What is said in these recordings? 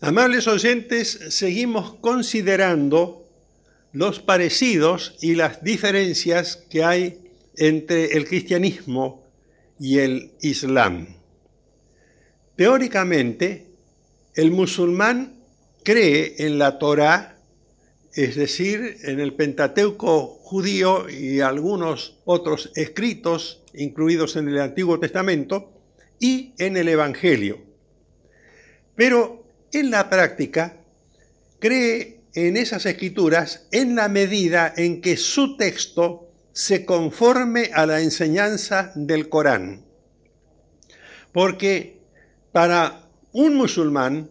Amables oyentes, seguimos considerando los parecidos y las diferencias que hay entre el cristianismo y el islam. Teóricamente, el musulmán cree en la Torá, es decir, en el Pentateuco judío y algunos otros escritos incluidos en el Antiguo Testamento, y en el Evangelio. Pero en la práctica cree en esas escrituras en la medida en que su texto se conforme a la enseñanza del Corán. Porque para un musulmán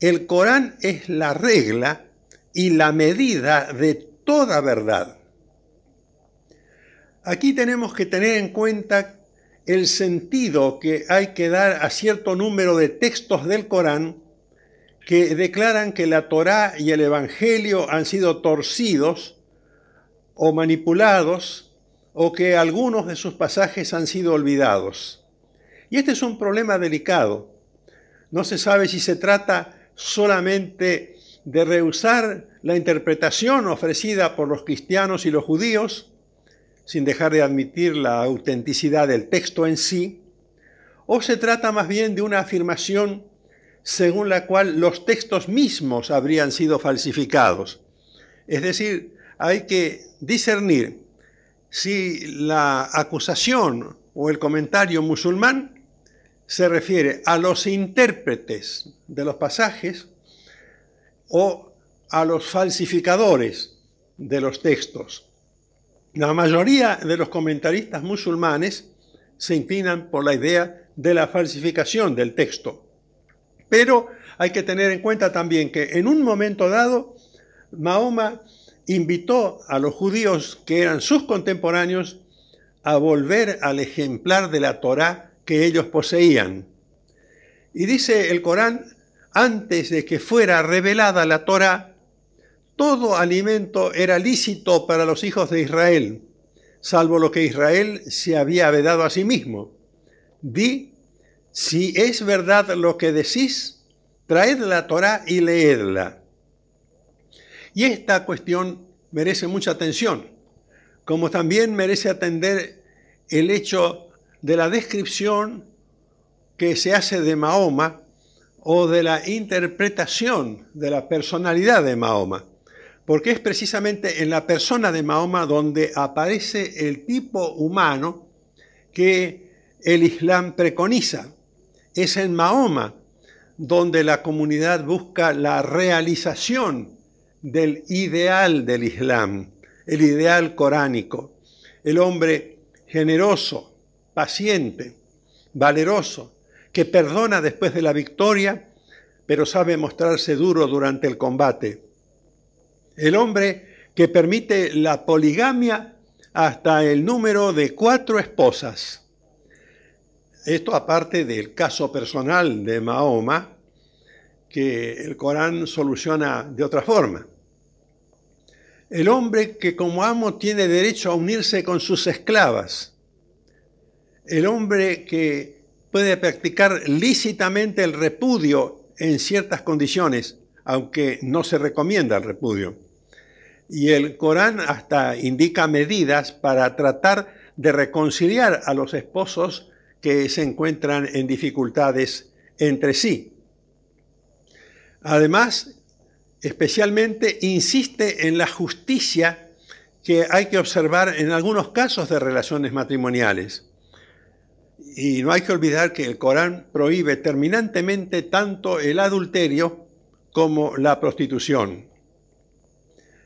el Corán es la regla y la medida de toda verdad. Aquí tenemos que tener en cuenta el sentido que hay que dar a cierto número de textos del Corán que declaran que la Torá y el Evangelio han sido torcidos o manipulados o que algunos de sus pasajes han sido olvidados. Y este es un problema delicado. No se sabe si se trata solamente de rehusar la interpretación ofrecida por los cristianos y los judíos, sin dejar de admitir la autenticidad del texto en sí, o se trata más bien de una afirmación según la cual los textos mismos habrían sido falsificados. Es decir, hay que discernir si la acusación o el comentario musulmán se refiere a los intérpretes de los pasajes o a los falsificadores de los textos. La mayoría de los comentaristas musulmanes se inclinan por la idea de la falsificación del texto. Pero hay que tener en cuenta también que en un momento dado, Mahoma invitó a los judíos que eran sus contemporáneos a volver al ejemplar de la Torá que ellos poseían. Y dice el Corán, antes de que fuera revelada la Torá, todo alimento era lícito para los hijos de Israel, salvo lo que Israel se había vedado a sí mismo. Di, si es verdad lo que decís, traed la Torá y leedla. Y esta cuestión merece mucha atención, como también merece atender el hecho de la descripción que se hace de Mahoma o de la interpretación de la personalidad de Mahoma porque es precisamente en la persona de Mahoma donde aparece el tipo humano que el Islam preconiza. Es en Mahoma donde la comunidad busca la realización del ideal del Islam, el ideal coránico, el hombre generoso, paciente, valeroso, que perdona después de la victoria, pero sabe mostrarse duro durante el combate el hombre que permite la poligamia hasta el número de cuatro esposas. Esto aparte del caso personal de Mahoma, que el Corán soluciona de otra forma. El hombre que como amo tiene derecho a unirse con sus esclavas. El hombre que puede practicar lícitamente el repudio en ciertas condiciones, aunque no se recomienda el repudio. Y el Corán hasta indica medidas para tratar de reconciliar a los esposos que se encuentran en dificultades entre sí. Además, especialmente insiste en la justicia que hay que observar en algunos casos de relaciones matrimoniales. Y no hay que olvidar que el Corán prohíbe terminantemente tanto el adulterio como la prostitución.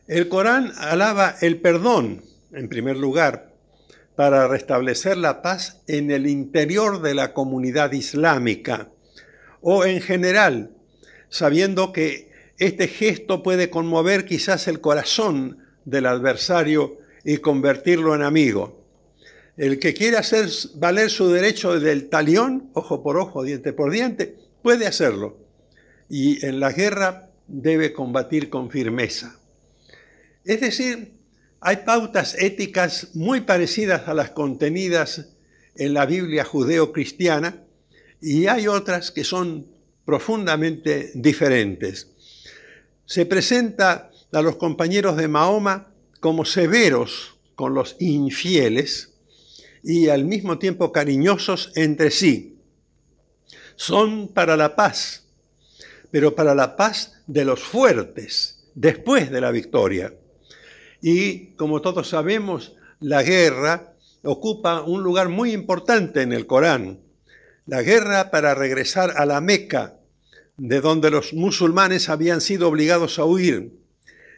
El Corán alaba el perdón, en primer lugar, para restablecer la paz en el interior de la comunidad islámica o en general, sabiendo que este gesto puede conmover quizás el corazón del adversario y convertirlo en amigo. El que quiere hacer valer su derecho del talión, ojo por ojo, diente por diente, puede hacerlo. Y en la guerra debe combatir con firmeza. Es decir, hay pautas éticas muy parecidas a las contenidas en la Biblia judeo-cristiana y hay otras que son profundamente diferentes. Se presenta a los compañeros de Mahoma como severos con los infieles y al mismo tiempo cariñosos entre sí. Son para la paz, pero para la paz de los fuertes, después de la victoria. Y como todos sabemos, la guerra ocupa un lugar muy importante en el Corán. La guerra para regresar a la Meca, de donde los musulmanes habían sido obligados a huir.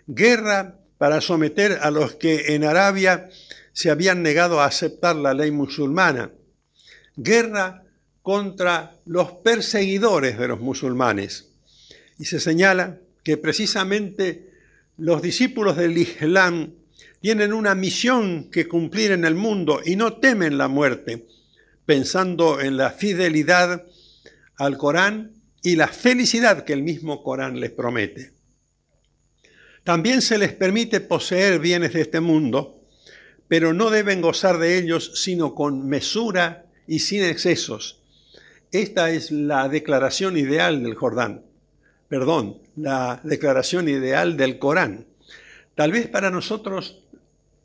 Guerra para someter a los que en Arabia se habían negado a aceptar la ley musulmana. Guerra contra los perseguidores de los musulmanes. Y se señala que precisamente los discípulos del Islam tienen una misión que cumplir en el mundo y no temen la muerte, pensando en la fidelidad al Corán y la felicidad que el mismo Corán les promete. También se les permite poseer bienes de este mundo, pero no deben gozar de ellos sino con mesura y sin excesos. Esta es la declaración ideal del Jordán perdón, la declaración ideal del Corán. Tal vez para nosotros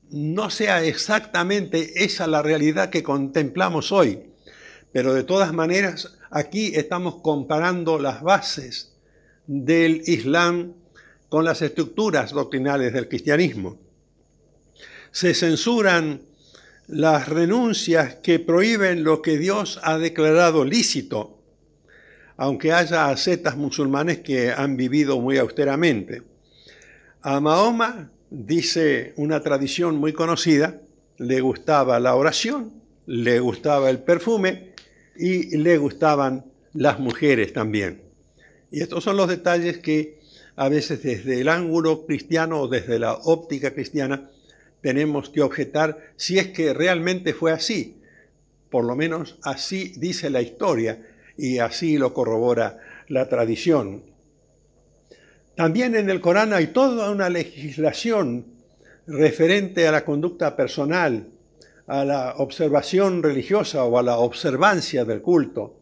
no sea exactamente esa la realidad que contemplamos hoy, pero de todas maneras aquí estamos comparando las bases del Islam con las estructuras doctrinales del cristianismo. Se censuran las renuncias que prohíben lo que Dios ha declarado lícito aunque haya ascetas musulmanes que han vivido muy austeramente. A Mahoma, dice una tradición muy conocida, le gustaba la oración, le gustaba el perfume y le gustaban las mujeres también. Y estos son los detalles que a veces desde el ángulo cristiano o desde la óptica cristiana tenemos que objetar si es que realmente fue así. Por lo menos así dice la historia y así lo corrobora la tradición. También en el Corán hay toda una legislación referente a la conducta personal, a la observación religiosa o a la observancia del culto.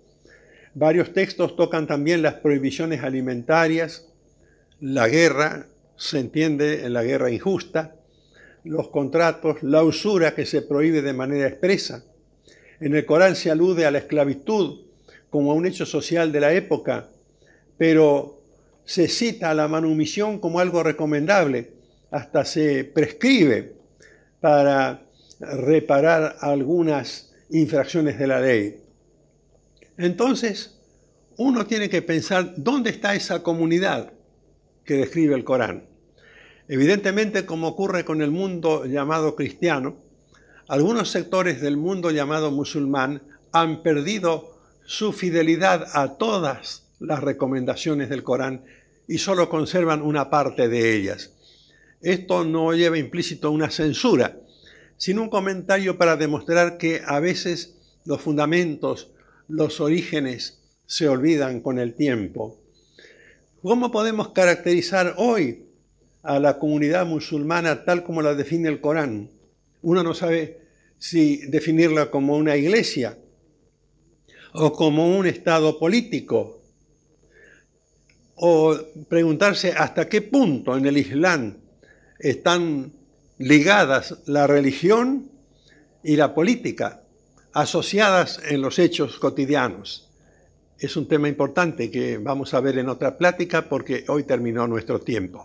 Varios textos tocan también las prohibiciones alimentarias, la guerra, se entiende en la guerra injusta, los contratos, la usura que se prohíbe de manera expresa. En el Corán se alude a la esclavitud como un hecho social de la época, pero se cita la manumisión como algo recomendable, hasta se prescribe para reparar algunas infracciones de la ley. Entonces, uno tiene que pensar dónde está esa comunidad que describe el Corán. Evidentemente, como ocurre con el mundo llamado cristiano, algunos sectores del mundo llamado musulmán han perdido su fidelidad a todas las recomendaciones del Corán y solo conservan una parte de ellas. Esto no lleva implícito una censura, sino un comentario para demostrar que a veces los fundamentos, los orígenes se olvidan con el tiempo. ¿Cómo podemos caracterizar hoy a la comunidad musulmana tal como la define el Corán? Uno no sabe si definirla como una iglesia, o como un Estado político, o preguntarse hasta qué punto en el Islam están ligadas la religión y la política, asociadas en los hechos cotidianos. Es un tema importante que vamos a ver en otra plática porque hoy terminó nuestro tiempo.